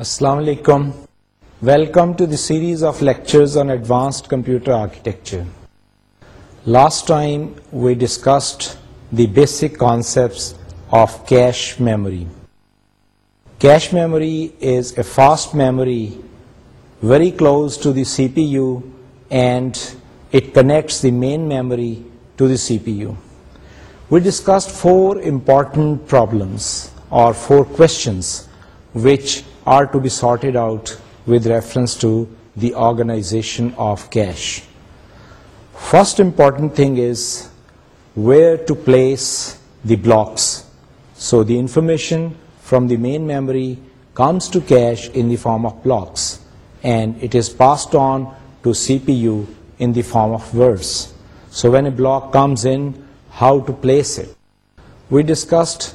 Assalamu alaikum. Welcome to the series of lectures on advanced computer architecture. Last time we discussed the basic concepts of cache memory. Cache memory is a fast memory very close to the CPU, and it connects the main memory to the CPU. We discussed four important problems or four questions which are to be sorted out with reference to the organization of cash. First important thing is where to place the blocks. So the information from the main memory comes to cache in the form of blocks, and it is passed on to CPU in the form of words. So when a block comes in, how to place it? We discussed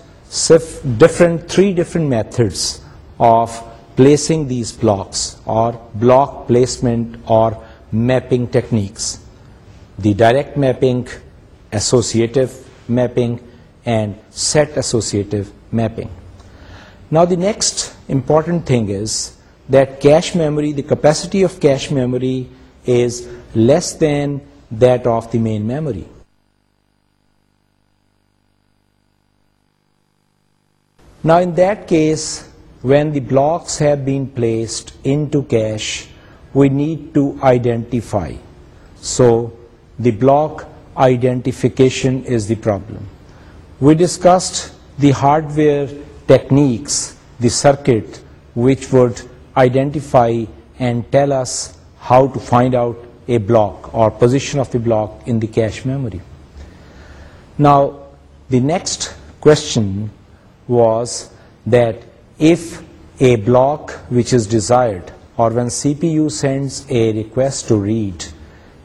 three different methods of placing these blocks or block placement or mapping techniques. The direct mapping, associative mapping, and set associative mapping. Now the next important thing is that cache memory, the capacity of cache memory is less than that of the main memory. Now in that case, when the blocks have been placed into cache, we need to identify. So the block identification is the problem. We discussed the hardware techniques, the circuit, which would identify and tell us how to find out a block or position of the block in the cache memory. Now, the next question was that if a block which is desired, or when CPU sends a request to read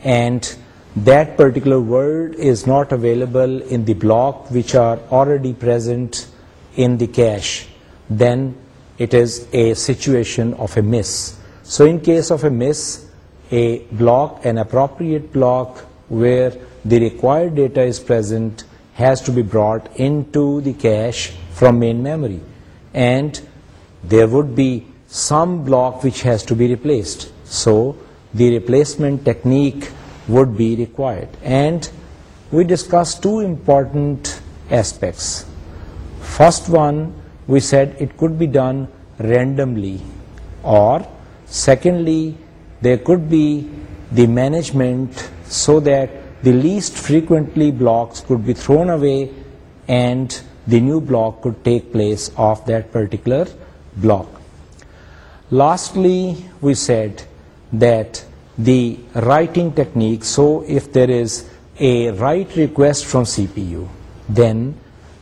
and that particular word is not available in the block which are already present in the cache, then it is a situation of a miss. So in case of a miss, a block, an appropriate block where the required data is present has to be brought into the cache from main memory and there would be some block which has to be replaced. So the replacement technique would be required. And we discussed two important aspects. First one, we said it could be done randomly, or secondly, there could be the management so that the least frequently blocks could be thrown away and the new block could take place of that particular block. Lastly, we said that the writing technique, so if there is a write request from CPU, then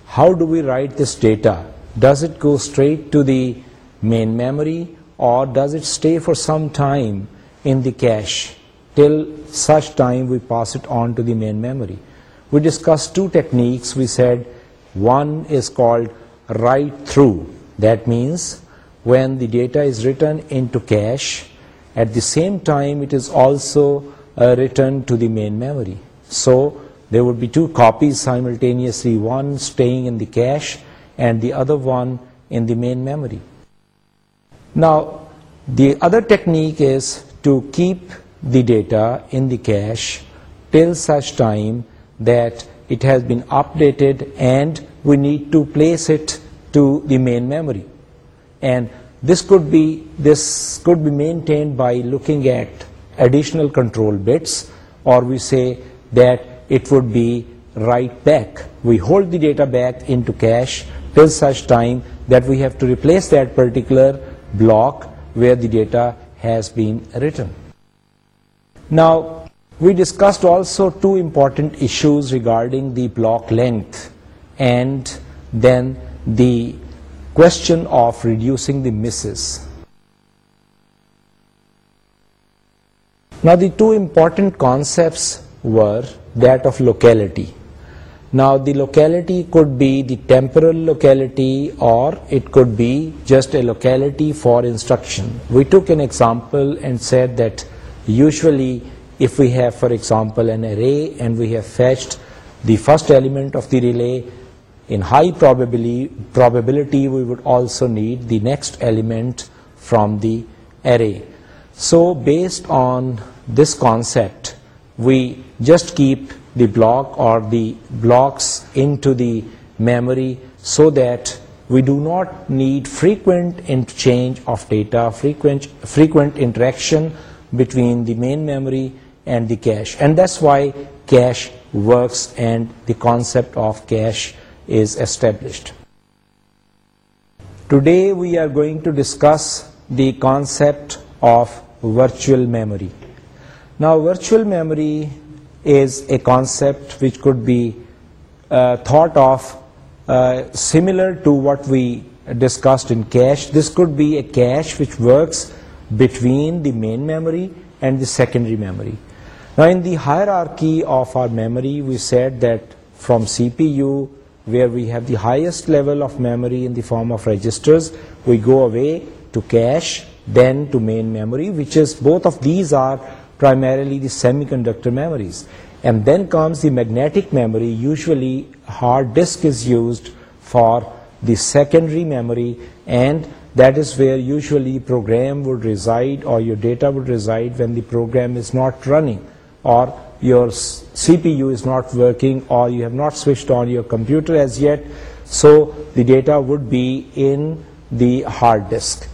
how do we write this data? Does it go straight to the main memory, or does it stay for some time in the cache till such time we pass it on to the main memory? We discussed two techniques. We said one is called write-through. That means when the data is written into cache, at the same time it is also uh, written to the main memory. So there would be two copies simultaneously, one staying in the cache and the other one in the main memory. Now, the other technique is to keep the data in the cache till such time that it has been updated and we need to place it to the main memory. And this could be maintained by looking at additional control bits, or we say that it would be write back. We hold the data back into cache till such time that we have to replace that particular block where the data has been written. Now, we discussed also two important issues regarding the block length and then the question of reducing the misses. Now the two important concepts were that of locality. Now the locality could be the temporal locality or it could be just a locality for instruction. We took an example and said that usually if we have, for example, an array and we have fetched the first element of the relay, in high probability we would also need the next element from the array. So based on this concept, we just keep the block or the blocks into the memory so that we do not need frequent interchange of data, frequent interaction between the main memory and the cache. And that's why cache works and the concept of cache is established. Today we are going to discuss the concept of virtual memory. Now virtual memory is a concept which could be uh, thought of uh, similar to what we discussed in cache. This could be a cache which works between the main memory and the secondary memory. Now in the hierarchy of our memory, we said that from CPU, where we have the highest level of memory in the form of registers, we go away to cache, then to main memory, which is, both of these are primarily the semiconductor memories. And then comes the magnetic memory. Usually hard disk is used for the secondary memory, and that is where usually program would reside, or your data would reside when the program is not running or your CPU is not working, or you have not switched on your computer as yet, so the data would be in the hard disk.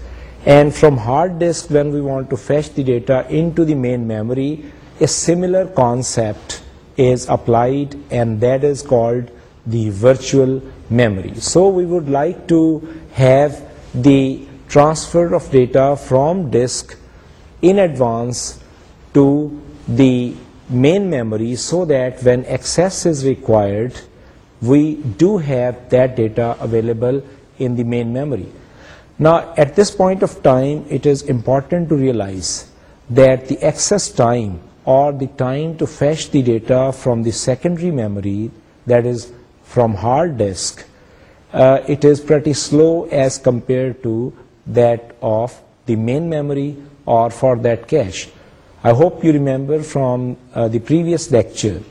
And from hard disk, when we want to fetch the data into the main memory, a similar concept is applied, and that is called the virtual memory. So we would like to have the transfer of data from disk in advance to the main memory so that when access is required, we do have that data available in the main memory. Now, at this point of time, it is important to realize that the access time or the time to fetch the data from the secondary memory, that is from hard disk, uh, it is pretty slow as compared to that of the main memory or for that cache. I hope you remember from uh, the previous lecture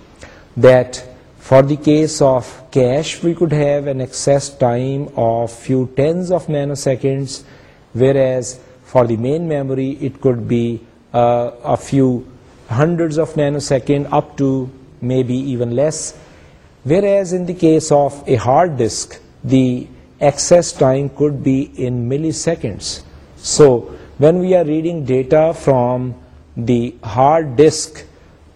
that for the case of cash we could have an excess time of few tens of nanoseconds, whereas for the main memory it could be uh, a few hundreds of nanoseconds up to maybe even less. Whereas in the case of a hard disk, the access time could be in milliseconds. So when we are reading data from the hard disk,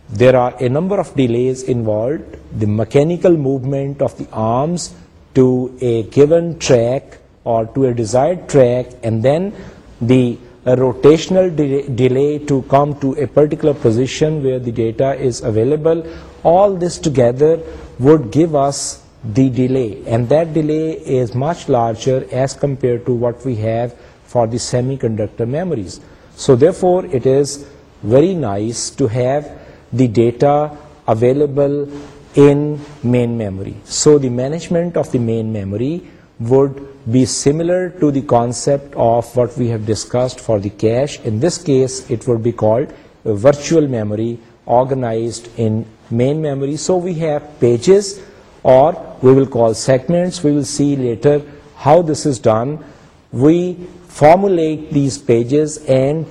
there are a number of delays involved. The mechanical movement of the arms to a given track or to a desired track, and then the uh, rotational delay to come to a particular position where the data is available. All this together would give us the delay, and that delay is much larger as compared to what we have for the semiconductor memories. So therefore, it is very nice to have the data available in main memory. So the management of the main memory would be similar to the concept of what we have discussed for the cache. In this case, it would be called virtual memory, organized in main memory. So we have pages, or we will call segments. We will see later how this is done. We formulate these pages and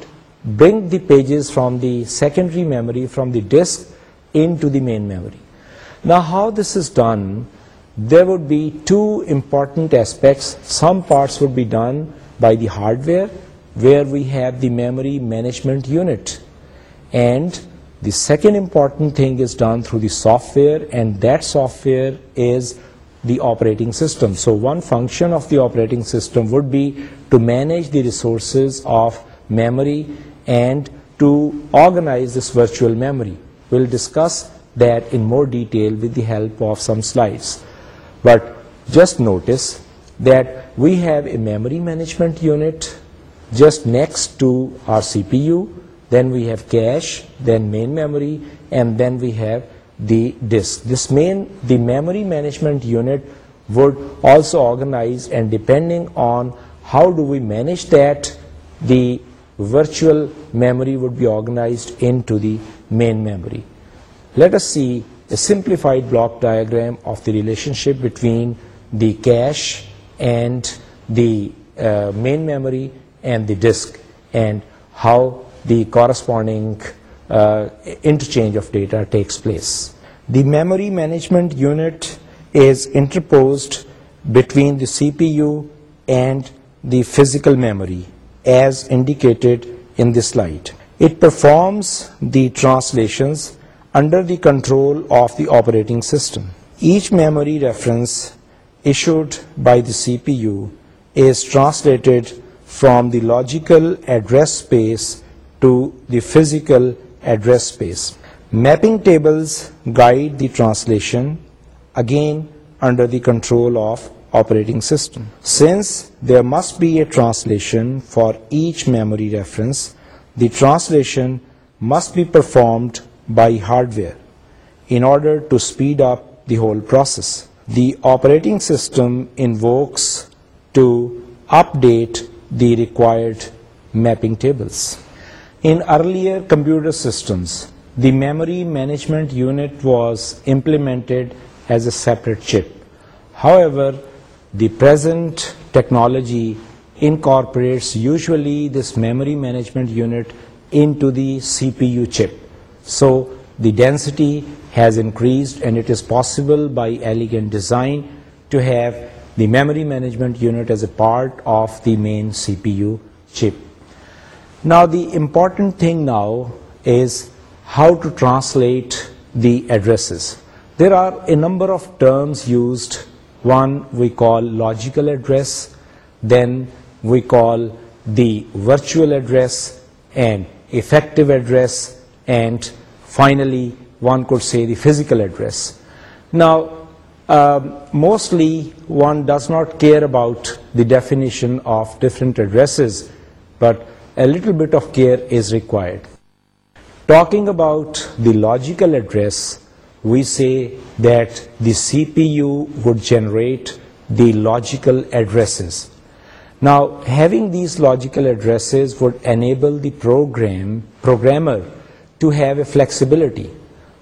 bring the pages from the secondary memory, from the disk, into the main memory. Now, how this is done, there would be two important aspects. Some parts would be done by the hardware, where we have the memory management unit, and the second important thing is done through the software, and that software is the operating system. So one function of the operating system would be to manage the resources of memory and to organize this virtual memory. We'll discuss that in more detail with the help of some slides. But just notice that we have a memory management unit just next to our CPU, then we have cache, then main memory, and then we have the disk. The memory management unit would also organize, and depending on how do we manage that, the virtual memory would be organized into the main memory. Let us see a simplified block diagram of the relationship between the cache and the uh, main memory and the disk, and how the corresponding uh, interchange of data takes place. The memory management unit is interposed between the CPU and the physical memory as indicated in this slide. It performs the translations under the control of the operating system. Each memory reference issued by the CPU is translated from the logical address space to the physical address space. Mapping tables guide the translation, again under the control of operating system. Since there must be a translation for each memory reference, the translation must be performed by hardware in order to speed up the whole process. The operating system invokes to update the required mapping tables. In earlier computer systems, the memory management unit was implemented as a separate chip. However, the present technology incorporates usually this memory management unit into the CPU chip. So the density has increased, and it is possible by elegant design to have the memory management unit as a part of the main CPU chip. Now the important thing now is how to translate the addresses. There are a number of terms used one we call logical address, then we call the virtual address and effective address, and finally one could say the physical address. Now um, mostly one does not care about the definition of different addresses, but a little bit of care is required. Talking about the logical address, we say that the CPU would generate the logical addresses. Now, having these logical addresses would enable the programmer to have a flexibility.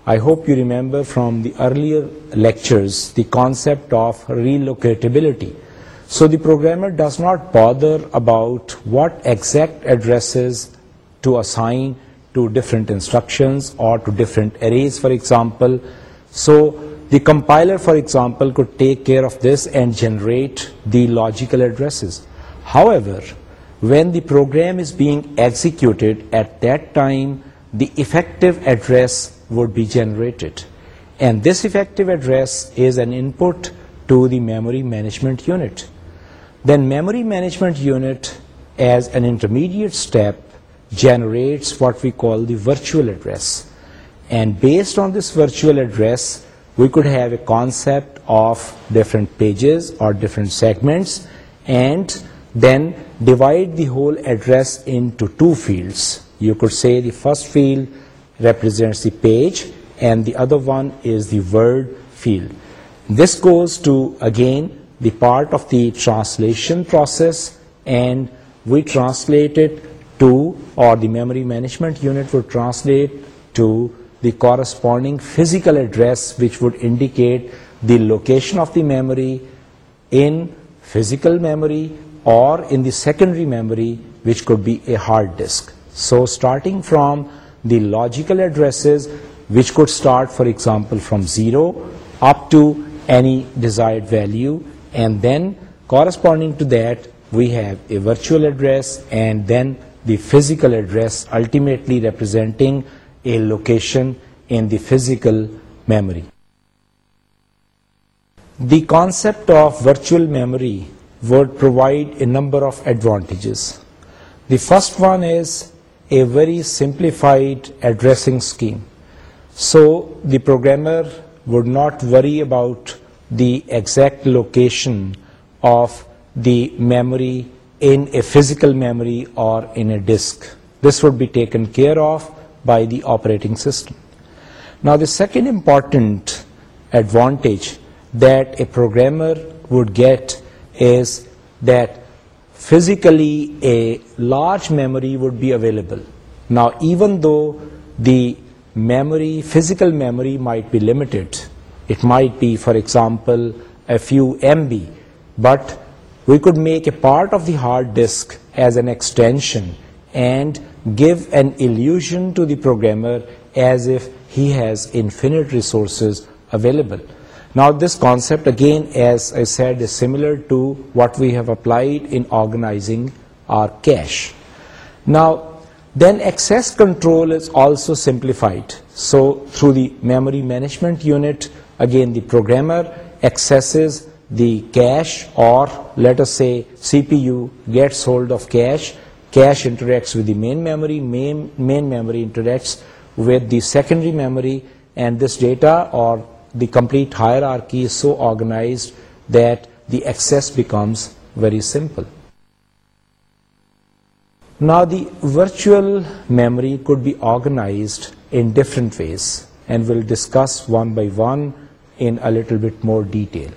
I hope you remember from the earlier lectures the concept of relocatability. So the programmer does not bother about what exact addresses to assign to different instructions or to different arrays, for example. So the compiler, for example, could take care of this and generate the logical addresses. However, when the program is being executed, at that time the effective address would be generated, and this effective address is an input to the memory management unit. Then memory management unit, as an intermediate step, generates what we call the virtual address. And based on this virtual address, we could have a concept of different pages or different segments, and then divide the whole address into two fields. You could say the first field represents the page and the other one is the word field. This goes to, again, the part of the translation process, and we translate it to, or the memory management unit would translate to the corresponding physical address, which would indicate the location of the memory in physical memory or in the secondary memory, which could be a hard disk. So starting from the logical addresses, which could start, for example, from 0 up to any desired value, and then corresponding to that we have a virtual address, and then the physical address ultimately representing a location in the physical memory. The concept of virtual memory would provide a number of advantages. The first one is a very simplified addressing scheme. So the programmer would not worry about the exact location of the memory in a physical memory or in a disk. This would be taken care of by the operating system. Now the second important advantage that a programmer would get is that physically a large memory would be available. Now even though the memory, physical memory might be limited, it might be for example a few MB, but we could make a part of the hard disk as an extension and give an illusion to the programmer as if he has infinite resources available. Now this concept, again, as I said, is similar to what we have applied in organizing our cache. Now then access control is also simplified. So through the memory management unit, again the programmer accesses the cache, or let us say CPU gets hold of cache, cache interacts with the main memory interacts with the secondary memory, and this data or the complete hierarchy is so organized that the access becomes very simple. Now the virtual memory could be organized in different ways, and we'll discuss one by one in a little bit more detail.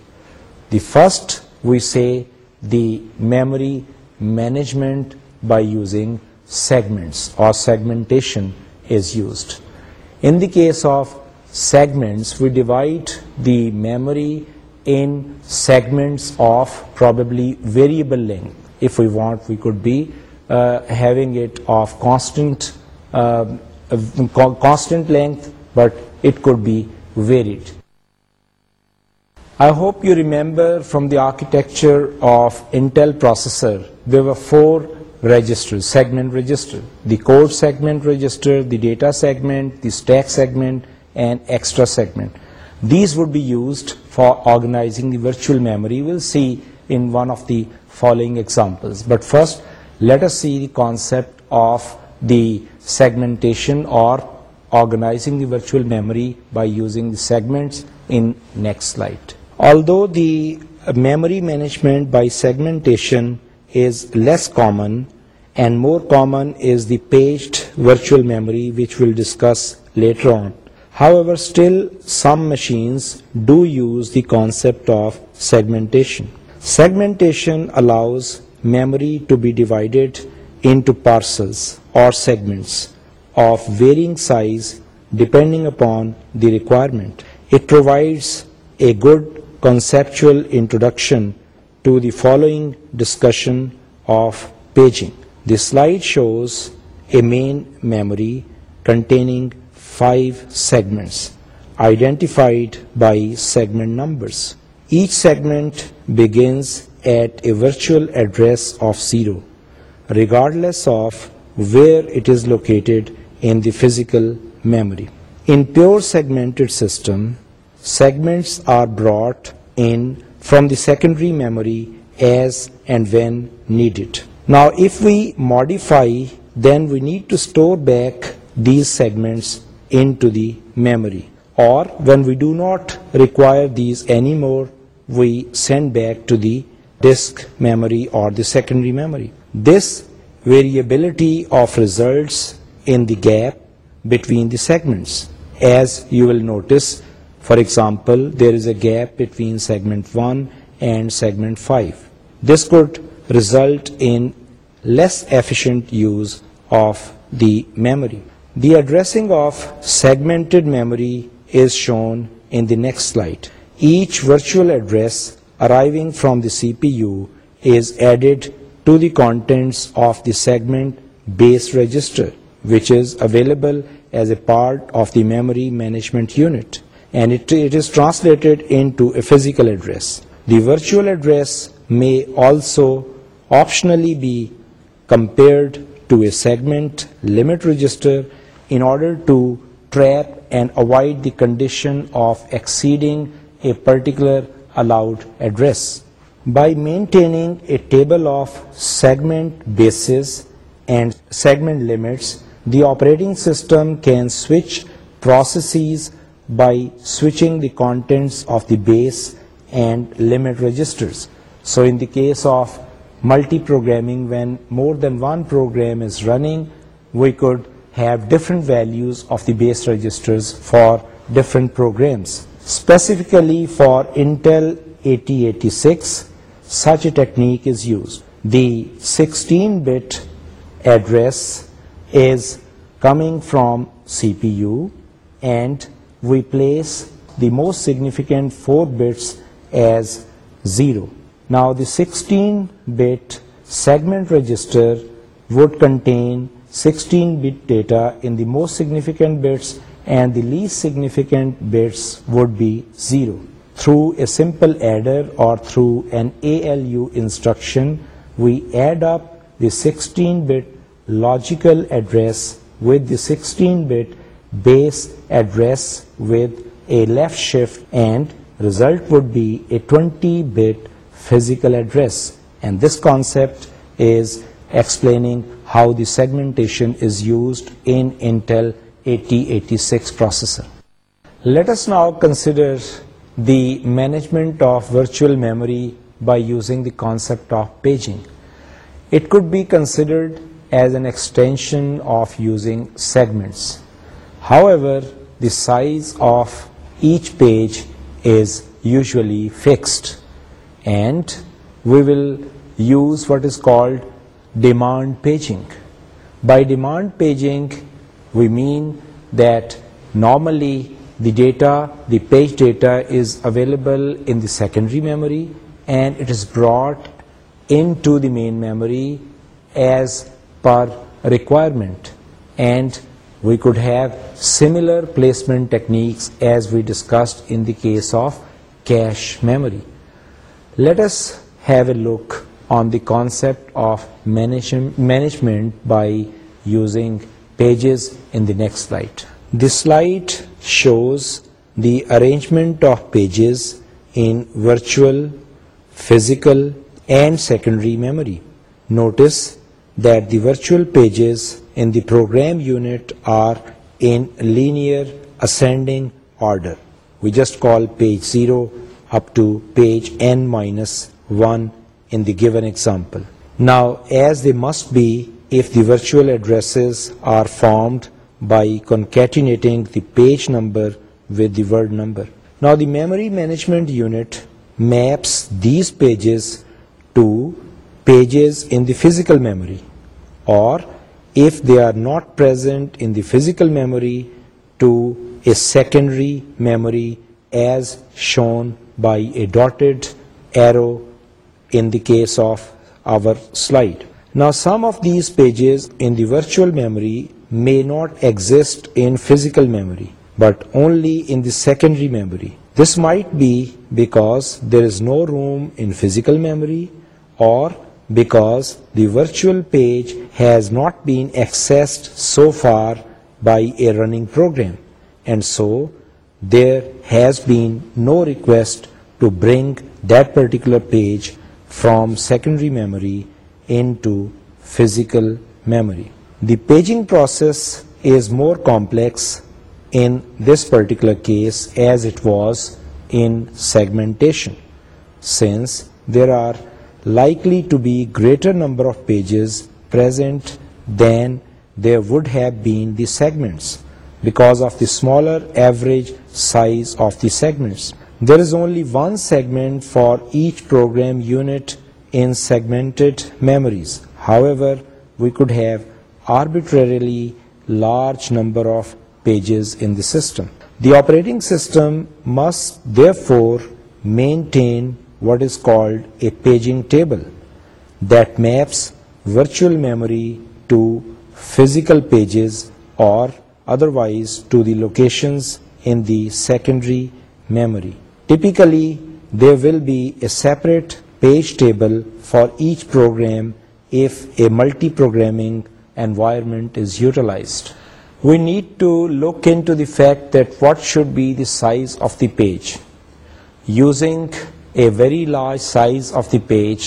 The first, we say the memory management by using segments or segmentation is used. In the case of segments, we divide the memory in segments of probably variable length. If we want, we could be uh, having it of uh, uh, constant length, but it could be varied. I hope you remember from the architecture of Intel processor, there were four registers, segment register, the code segment register, the data segment, the stack segment, and extra segment. These would be used for organizing the virtual memory. We'll see in one of the following examples. But first, let us see the concept of the segmentation or organizing the virtual memory by using the segments in next slide. Although the memory management by segmentation is less common, and more common is the paged virtual memory, which we'll discuss later on. However, still some machines do use the concept of segmentation. Segmentation allows memory to be divided into parcels or segments of varying size depending upon the requirement. It provides a good conceptual introduction to the following discussion of paging. The slide shows a main memory containing 5 segments identified by segment numbers. Each segment begins at a virtual address of 0, regardless of where it is located in the physical memory. In pure segmented system, Segments are brought in from the secondary memory as and when needed. Now if we modify, then we need to store back these segments into the memory, or when we do not require these anymore, we send back to the disk memory or the secondary memory. This variability of results in the gap between the segments, as you will notice, for example, there is a gap between segment 1 and segment 5. This could result in less efficient use of the memory. The addressing of segmented memory is shown in the next slide. Each virtual address arriving from the CPU is added to the contents of the segment base register, which is available as a part of the memory management unit and it is translated into a physical address. The virtual address may also optionally be compared to a segment limit register in order to trap and avoid the condition of exceeding a particular allowed address. By maintaining a table of segment bases and segment limits, the operating system can switch processes by switching the contents of the base and limit registers. So in the case of multi-programming, when more than one program is running, we could have different values of the base registers for different programs. Specifically for Intel 8086, such a technique is used. The 16-bit address is coming from CPU and replace the most significant 4 bits as 0. Now the 16-bit segment register would contain 16-bit data in the most significant bits, and the least significant bits would be 0. Through a simple adder or through an ALU instruction, we add up the 16-bit logical address with the 16-bit base address with a left shift, and result would be a 20-bit physical address. And this concept is explaining how the segmentation is used in Intel 8086 processor. Let us now consider the management of virtual memory by using the concept of paging. It could be considered as an extension of using segments. However, the size of each page is usually fixed, and we will use what is called demand paging. By demand paging, we mean that normally the page data is available in the secondary memory and it is brought into the main memory as per requirement, and we could have similar placement techniques as we discussed in the case of cache memory. Let us have a look on the concept of management by using pages in the next slide. This slide shows the arrangement of pages in virtual, physical, and secondary memory. Notice that the virtual pages in the program unit are in linear ascending order. We just call page 0 up to page n minus 1 in the given example. Now, as they must be if the virtual addresses are formed by concatenating the page number with the word number. Now, the memory management unit maps these pages to pages in the physical memory, or if they are not present in the physical memory, to a secondary memory as shown by a dotted arrow in the case of our slide. Now, some of these pages in the virtual memory may not exist in physical memory, but only in the secondary memory. This might be because there is no room in physical memory, or because the virtual page has not been accessed so far by a running program, and so there has been no request to bring that particular page from secondary memory into physical memory. The paging process is more complex in this particular case as it was in segmentation, since there are likely to be greater number of pages present than there would have been the segments because of the smaller average size of the segments. There is only one segment for each program unit in segmented memories. However, we could have arbitrarily large number of pages in the system. The operating system must therefore maintain what is called a paging table that maps virtual memory to physical pages or otherwise to the locations in the secondary memory. Typically, there will be a separate page table for each program if a multi-programming environment is utilized. We need to look into the fact that what should be the size of the page. Using a very large size of the page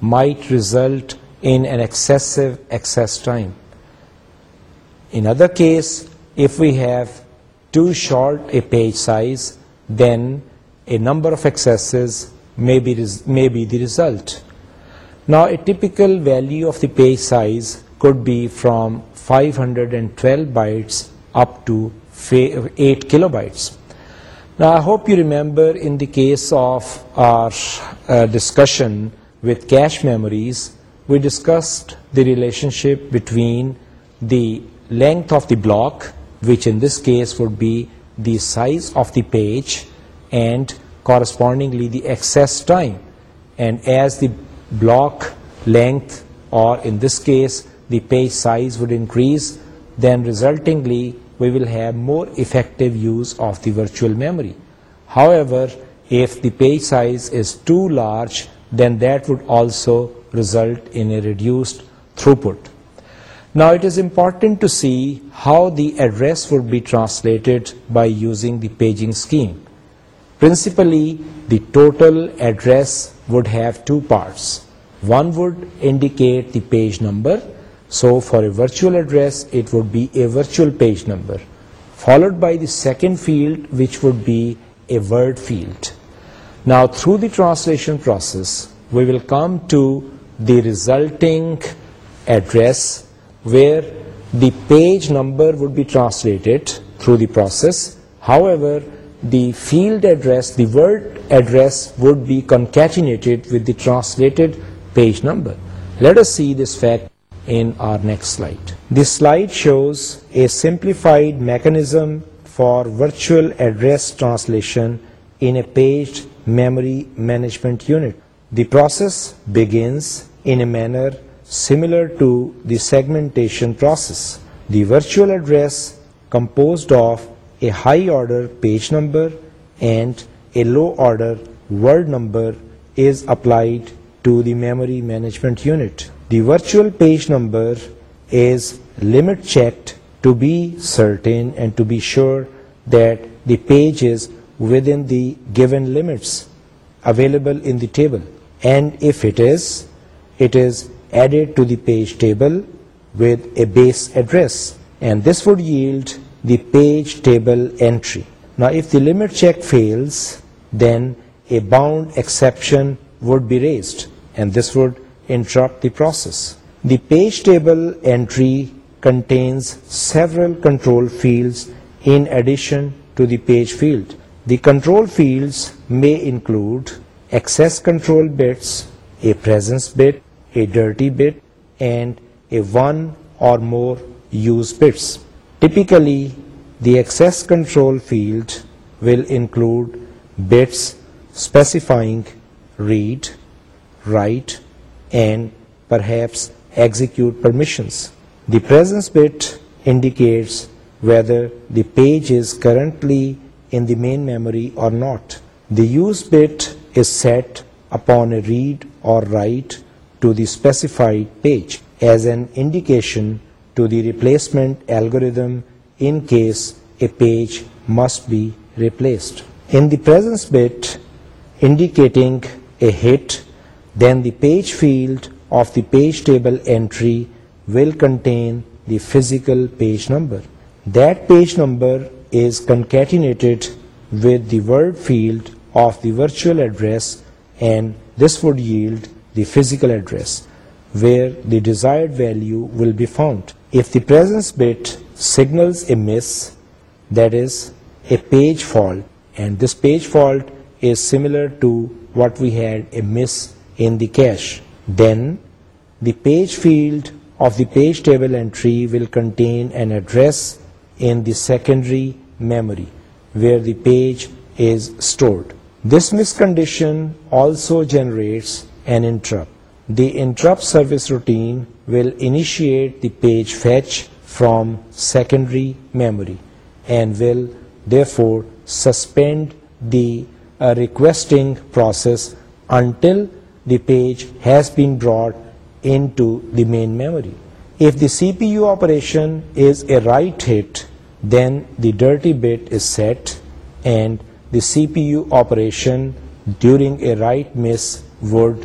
might result in an excessive access time. In other case, if we have too short a page size, then a number of accesses may be the result. Now, a typical value of the page size could be from 512 bytes up to 8 kilobytes. Now, I hope you remember in the case of our uh, discussion with cache memories, we discussed the relationship between the length of the block, which in this case would be the size of the page, and correspondingly the access time. And as the block length, or in this case the page size, would increase, then resultingly we will have more effective use of the virtual memory. However, if the page size is too large, then that would also result in a reduced throughput. Now it is important to see how the address would be translated by using the paging scheme. Principally, the total address would have two parts. One would indicate the page number so for a virtual address, it would be a virtual page number, followed by the second field, which would be a word field. Now through the translation process, we will come to the resulting address where the page number would be translated through the process. However, the field address, the word address, would be concatenated with the translated page number. Let us see this fact in our next slide. This slide shows a simplified mechanism for virtual address translation in a paged memory management unit. The process begins in a manner similar to the segmentation process. The virtual address composed of a high order page number and a low order word number is applied to the memory management unit. The virtual page number is limit checked to be certain and to be sure that the page is within the given limits available in the table, and if it is, it is added to the page table with a base address, and this would yield the page table entry. Now if the limit check fails, then a bound exception would be raised, and this would interrupt the process. The page table entry contains several control fields in addition to the page field. The control fields may include access control bits, a presence bit, a dirty bit, and a one or more use bits. Typically, the access control field will include bits specifying read, write, the purse whether the page is currently in the main memory or read or write to the specified page as an indication replacement algorithm in case a page must be replaced in this sense bit indicating a hit then the page field of the page table entry will contain the physical page number. That page number is concatenated with the word field of the virtual address, and this would yield the physical address where the desired value will be found. If the presence bit signals a miss, that is a page fault, and this page fault is similar to what we had, a miss in the cache. Then the page field of the page table entry will contain an address in the secondary memory where the page is stored. This miscondition also generates an interrupt. The interrupt service routine will initiate the page fetch from secondary memory and will therefore suspend the uh, requesting process until the page has been brought into the main memory. If the CPU operation is a write hit, then the dirty bit is set, and the CPU operation during a write miss would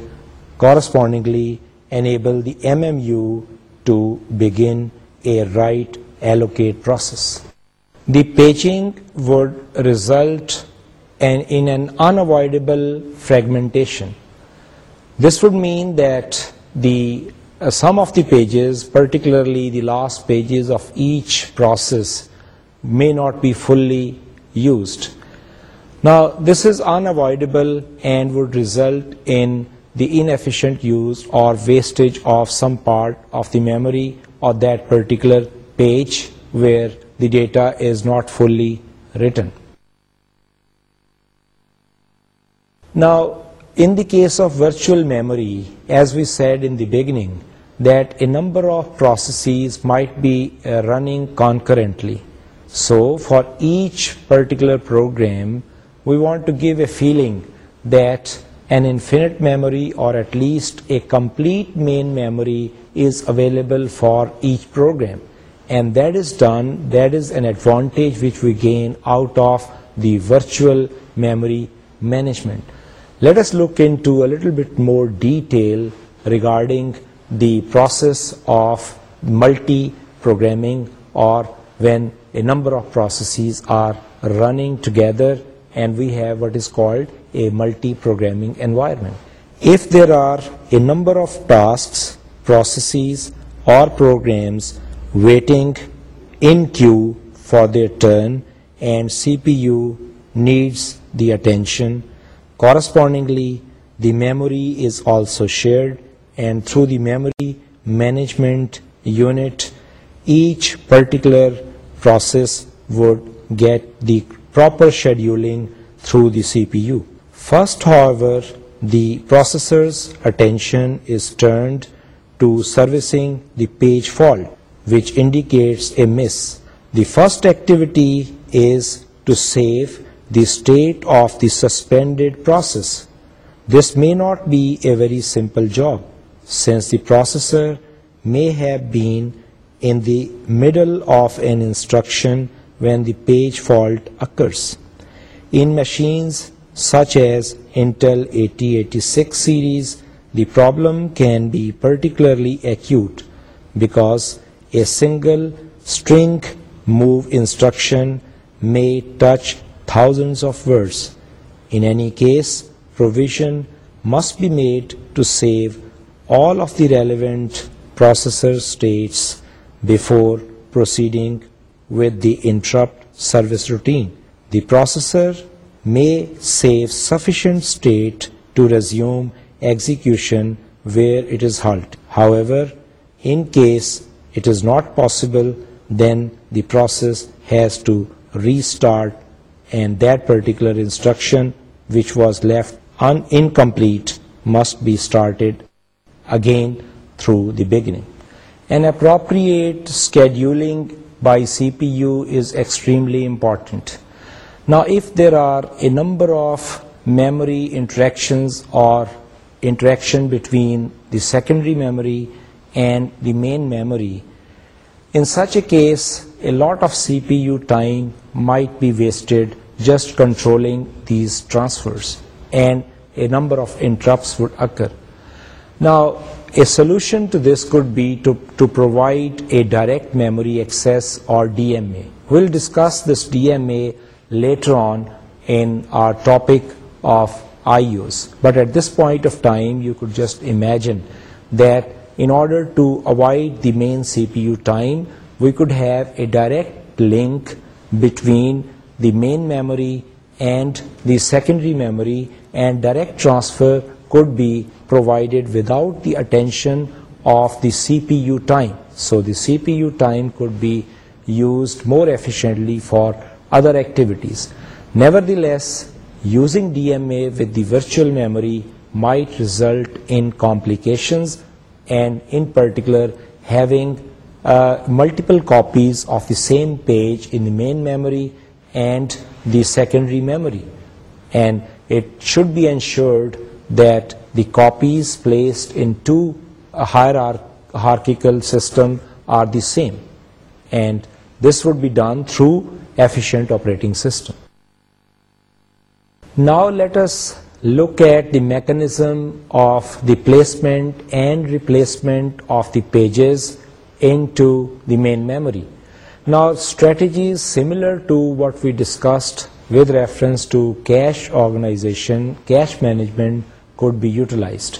correspondingly enable the MMU to begin a write allocate process. The paging would result in an unavoidable fragmentation. This would mean that the uh, some of the pages, particularly the last pages of each process, may not be fully used. Now, this is unavoidable and would result in the inefficient use or wastage of some part of the memory or that particular page where the data is not fully written. Now, in the case of virtual memory, as we said in the beginning, that a number of processes might be uh, running concurrently. So for each particular program, we want to give a feeling that an infinite memory, or at least a complete main memory, is available for each program. And that is done, that is an advantage which we gain out of the virtual memory management. Let us look into a little bit more detail regarding the process of multi-programming, or when a number of processes are running together and we have what is called a multi-programming environment. If there are a number of tasks, processes or programs waiting in queue for their turn, and CPU needs the attention Correspondingly, the memory is also shared, and through the memory management unit, each particular process would get the proper scheduling through the CPU. First, however, the processor's attention is turned to servicing the page fault, which indicates a miss. The first activity is to save the state of the suspended process. This may not be a very simple job, since the processor may have been in the middle of an instruction when the page fault occurs. In machines such as Intel 8086 series, the problem can be particularly acute because a single string move instruction may touch thousands of words. In any case, provision must be made to save all of the relevant processor states before proceeding with the interrupt service routine. The processor may save sufficient state to resume execution where it is halted. However, in case it is not possible, then the process has to restart and that particular instruction which was left incomplete must be started again through the beginning. An appropriate scheduling by CPU is extremely important. Now, if there are a number of memory interactions or interaction between the secondary memory and the main memory, in such a case a lot of CPU time might be wasted just controlling these transfers, and a number of interrupts would occur. Now, a solution to this could be to provide a direct memory access, or DMA. We'll discuss this DMA later on in our topic of IOs. But at this point of time, you could just imagine that in order to avoid the main CPU time, we could have a direct link between the main memory and the secondary memory, and direct transfer could be provided without the attention of the CPU time. So the CPU time could be used more efficiently for other activities. Nevertheless, using DMA with the virtual memory might result in complications, and in particular having uh, multiple copies of the same page in the main memory and the secondary memory. And it should be ensured that the copies placed into a hierarchical system are the same. And this would be done through efficient operating system. Now let us look at the mechanism of the placement and replacement of the pages into the main memory. Now, strategies similar to what we discussed with reference to cash organization, cash management could be utilized.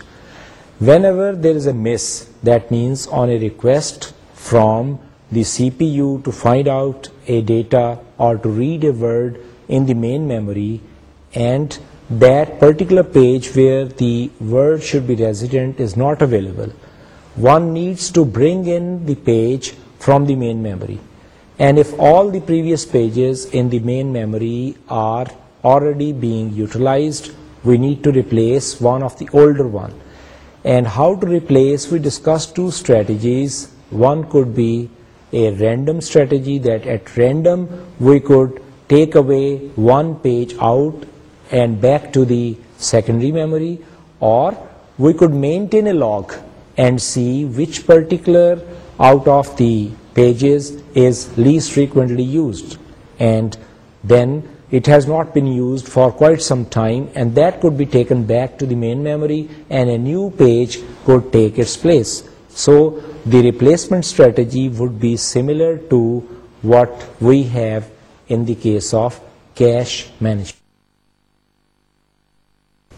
Whenever there is a miss, that means on a request from the CPU to find out a data or to read a word in the main memory, and that particular page where the word should be resident is not available, one needs to bring in the page from the main memory. And if all the previous pages in the main memory are already being utilized, we need to replace one of the older one. And how to replace, we discussed two strategies. One could be a random strategy, that at random we could take away one page out and back to the secondary memory, or we could maintain a log and see which particular out of the pages is least frequently used, and then it has not been used for quite some time, and that could be taken back to the main memory and a new page could take its place. So the replacement strategy would be similar to what we have in the case of cache management.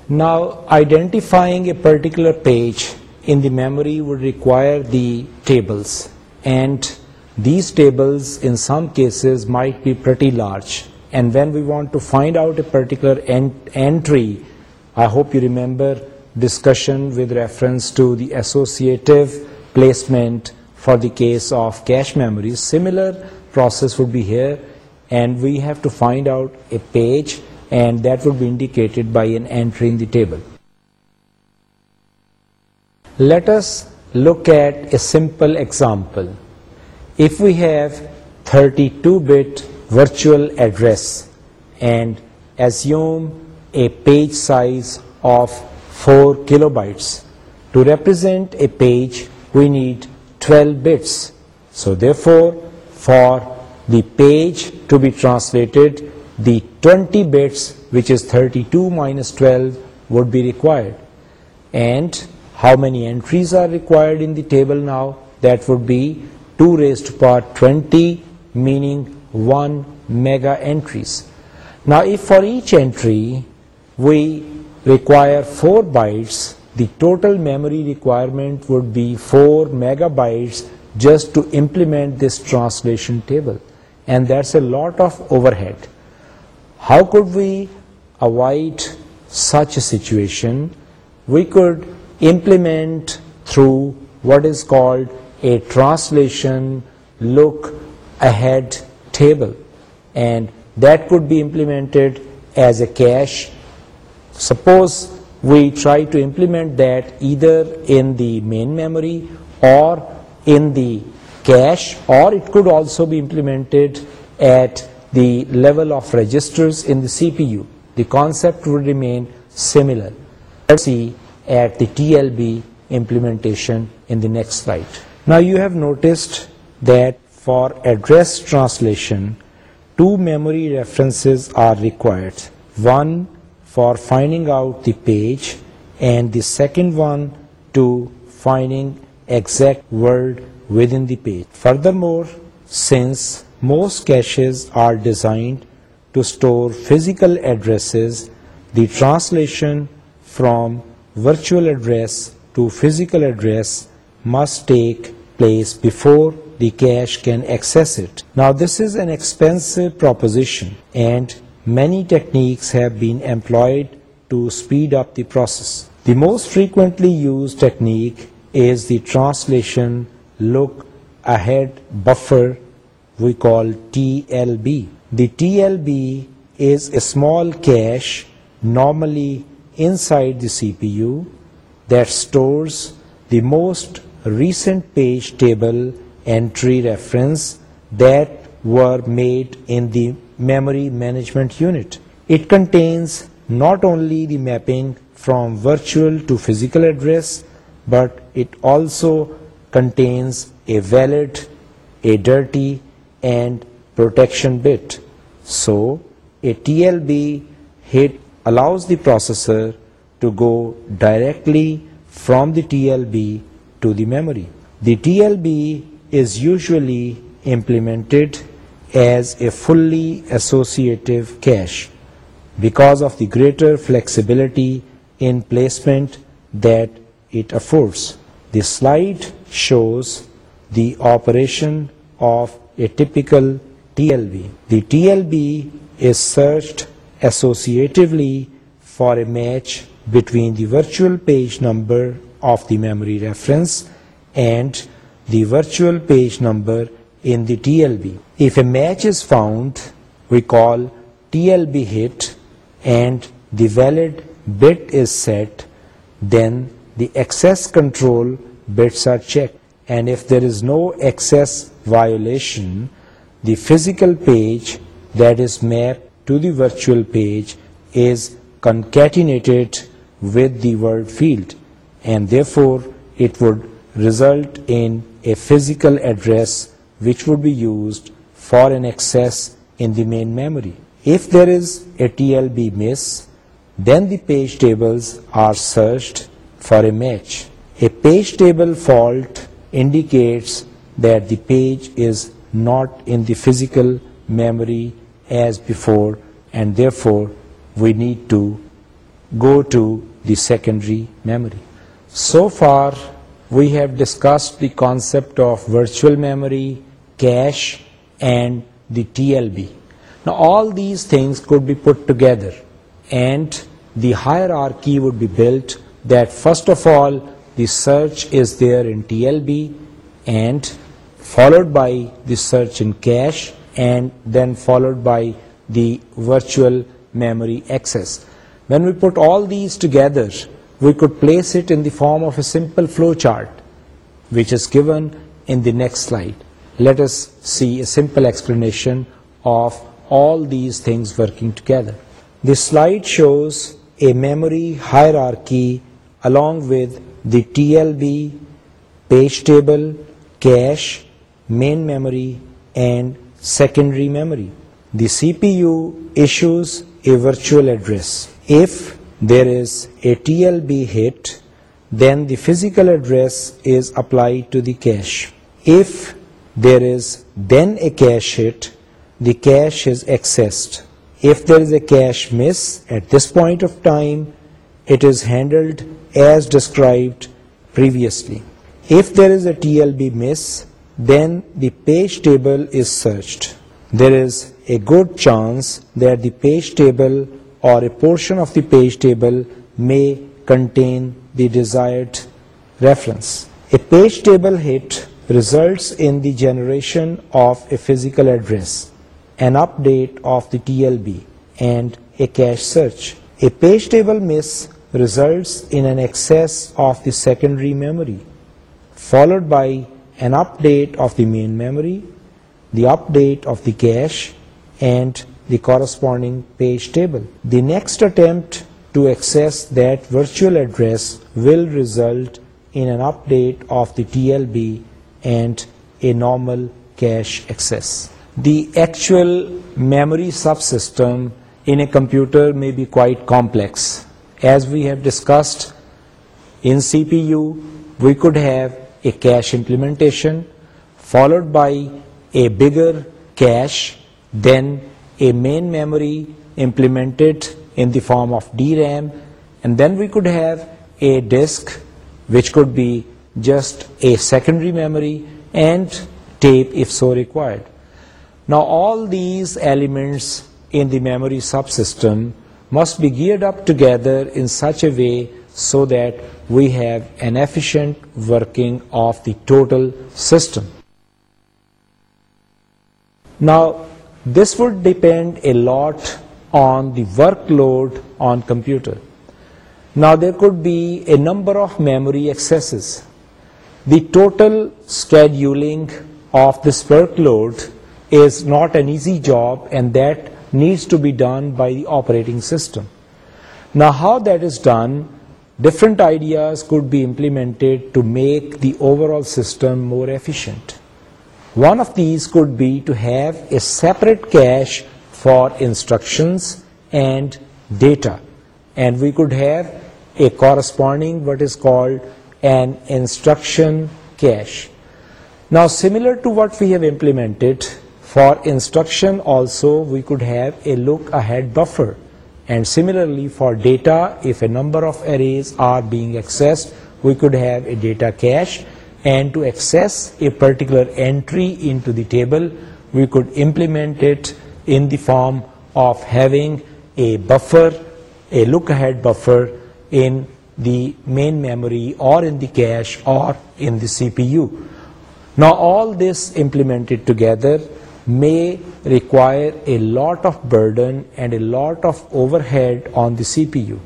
Now, identifying a particular page in the memory would require the tables, and these tables in some cases might be pretty large, and when we want to find out a particular entry, I hope you remember discussion with reference to the associative placement for the case of cache memory. Similar process would be here, and we have to find out a page, and that would be indicated by an entry in the table. Let us look at a simple example. If we have 32-bit virtual address and assume a page size of 4 kilobytes, to represent a page we need 12 bits. So therefore, for the page to be translated, the 20 bits, which is 32 minus 12, would be required. And how many entries are required in the table now? That would be 2 raised to power 20, meaning 1 mega entries. Now if for each entry we require 4 bytes, the total memory requirement would be 4 megabytes just to implement this translation table, and that's a lot of overhead. How could we avoid such a situation? We could implement through what is called translation look aside and that could be implement as a cache suppose we try to implement that a then memory or Now you have noticed that for address translation, two memory references are required. One for finding out the page and the second one to finding exact word within the page. Furthermore, since most caches are designed to store physical addresses, the translation from virtual address to physical address must take place before the cache can access it. Now this is an expensive proposition, and many techniques have been employed to speed up the process. The most frequently used technique is the translation look ahead buffer we call TLB. The TLB is a small cache normally inside the CPU that stores the most recent page table entry reference that were made in the memory management unit. It contains not only the mapping from virtual to physical address, but it also contains a valid, a dirty, and protection bit. So a TLB hit allows the processor to go directly from the TLB the memory T L B is usually implement as a flat key greater flexibility that it affords these the operation of a typical T L B all batched associative for a match between the virtual page number of the memory reference and the virtual page number in the TLB. If a match is found, we call TLB hit and the valid bit is set, then the access control bits are checked, and if there is no access violation, the physical page that is mapped to the virtual page is concatenated with the word field and therefore it would result in a physical address which would be used for an access in the main memory. If there is a TLB miss, then the page tables are searched for a match. A page table fault indicates that the page is not in the physical memory as before, and therefore we need to go to the secondary memory. So far, we have discussed the concept of virtual memory, cache, and the TLB. Now, all these things could be put together, and the hierarchy would be built that first of all, the search is there in TLB, and followed by the search in cache, and then followed by the virtual memory access. When we put all these together, we could place it in the form of a simple flow chart, which is given in the next slide. Let us see a simple explanation of all these things working together. This slide shows a memory hierarchy along with the TLB, page table, cache, main memory, and secondary memory. The CPU issues a virtual address. If there is a T L B hit then the physical address applied as described else a T L B miss then the page table there is a chance there are the page table or a portion of the page table may contain the desired reference. A page table hit results in the generation of a physical address, an update of the TLB, and a cache search. A page table miss results in an access of the secondary memory, followed by an update of the main memory, the update of the cache, and the corresponding page table. The next attempt to access that virtual address will result in an update of the TLB and a normal cache access. The actual memory subsystem in a computer may be quite complex. As we have discussed, in CPU, we could have a cache implementation followed by a bigger cache, then a main memory implemented in the form of DRAM, and then we could have a disk which could be just a secondary memory, and tape if so required. Now all these elements in the memory subsystem must be geared up together in such a way so that we have an efficient working of the total system. Now this would depend a lot on the workload on computer. Now there could be a number of memory accesses. The total scheduling of this workload is not an easy job, and that needs to be done by the operating system. Now how that is done, different ideas could be implemented to make the overall system more efficient. One of these could be to have a separate cache for code have a what is instruction also we could have a buffer and similarly for data number of arrays are accessed we a data cache And to access a particular entry into the table, we could implement it in the form of having a buffer, a look-ahead buffer in the main memory or in the cache or in the CPU. Now all this implemented together may require a lot of burden and a lot of overhead on the CPU.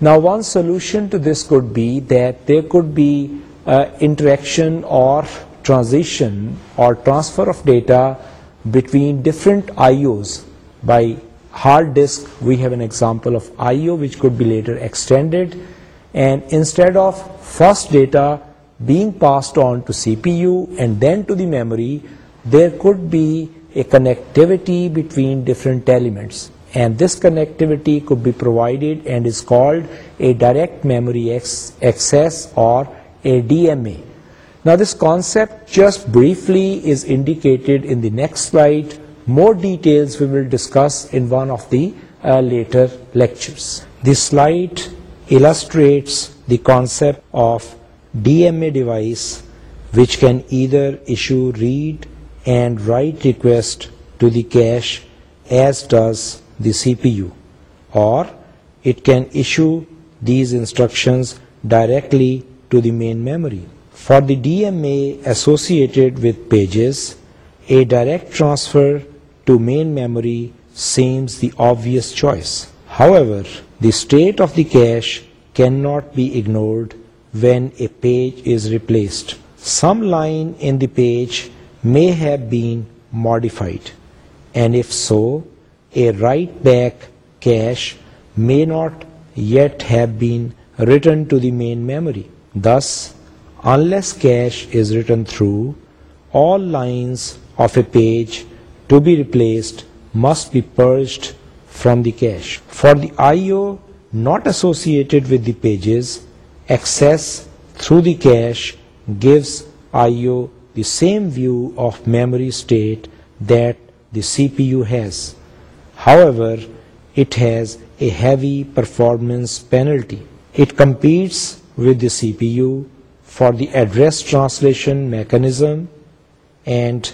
Now one solution to this could be that there could be uh, interaction or transition or transfer of data between different IOs. By hard disk, we have an example of IO which could be later extended, and instead of first data being passed on to CPU and then to the memory, there could be a connectivity between different elements, and this connectivity could be provided and is called a direct memory access or ADMA. Now this concept just briefly is indicated in the next slide. More details we will discuss in one of the uh, later lectures. This slide illustrates the concept of DMA device which can either issue read and write request to the cache as does the CPU, or it can issue these instructions directly the main memory for ڈیموسیڈ wages a direct transfer to main memory miss choice however not be ignored which is replaced some line modified back cache may not yet have beaten to the main memory Thus, unless cache is written through, all lines of a page to be replaced must be purged from the cache. For the I/O not associated with the pages, access through the cache gives I/O the same view of memory state that the CPU has. However, it has a heavy performance penalty. It competes with the CPU for the address translation mechanism, and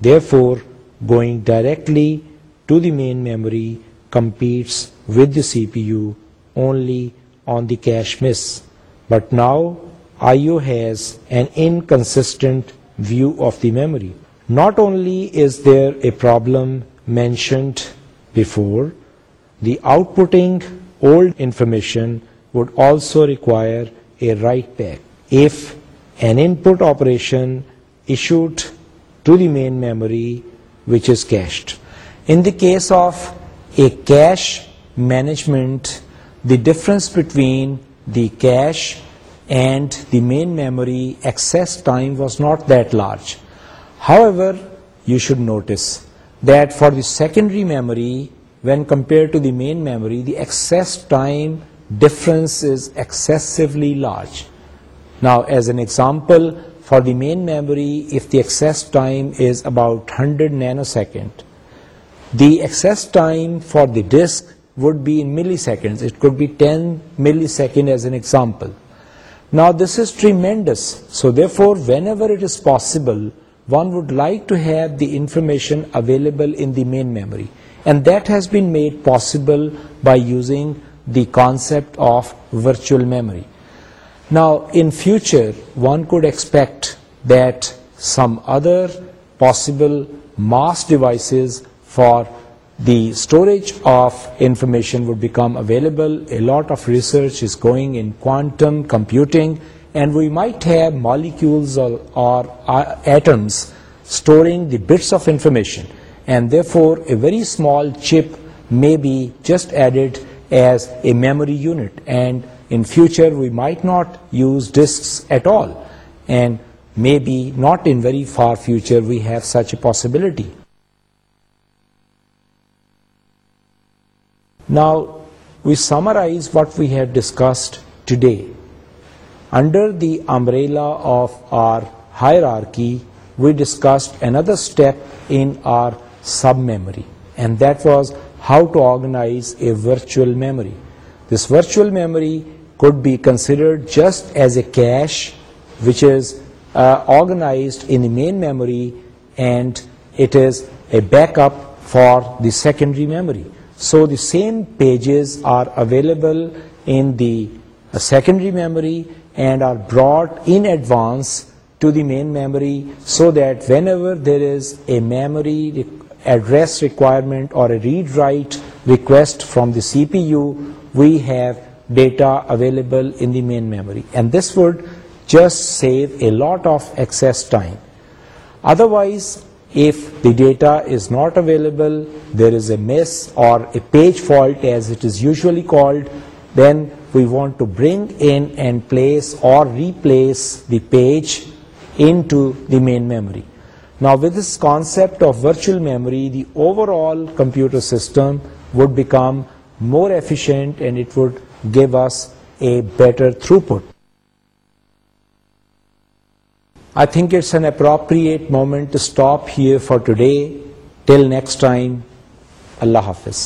therefore going directly to the main memory competes with the CPU only on the cache miss. But now IO has an inconsistent view of the memory. Not only is there a problem mentioned before, the outputting old information would also require a write back if an input operation issued to the main memory which is cached. In the case of a cache management, the difference between the cache and the main memory access time was not that large. However, you should notice that for the secondary memory, when compared to the main memory, the access time difference is excessively large. Now, as an example, for the main memory, if the access time is about 100 nanosecond, the access time for the disk would be in milliseconds. It could be 10 milliseconds as an example. Now, this is tremendous. So, therefore, whenever it is possible, one would like to have the information available in the main memory. And that has been made possible by using the concept of virtual memory. Now, in future, one could expect that some other possible mass devices for the storage of information would become available. A lot of research is going in quantum computing, and we might have molecules or uh, atoms storing the bits of information, and therefore a very small chip may be just added as a memory unit, and in future we might not use disks at all, and maybe not in very far future we have such a possibility. Now we summarize what we have discussed today. Under the umbrella of our hierarchy, we discussed another step in our sub-memory, and that was how to organize a virtual memory. This virtual memory could be considered just as a cache which is uh, organized in the main memory, and it is a backup for the secondary memory. So the same pages are available in the uh, secondary memory and are brought in advance to the main memory, so that whenever there is a memory address requirement or a read-write request from the CPU, we have data available in the main memory. And this would just save a lot of access time. Otherwise, if the data is not available, there is a miss or a page fault as it is usually called, then we want to bring in and place or replace the page into the main memory. Now with this concept of virtual memory, the overall computer system would become more efficient and it would give us a better throughput. I think it's an appropriate moment to stop here for today. Till next time, Allah Hafiz.